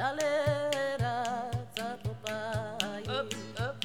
Jalera, zapopaya, up, up,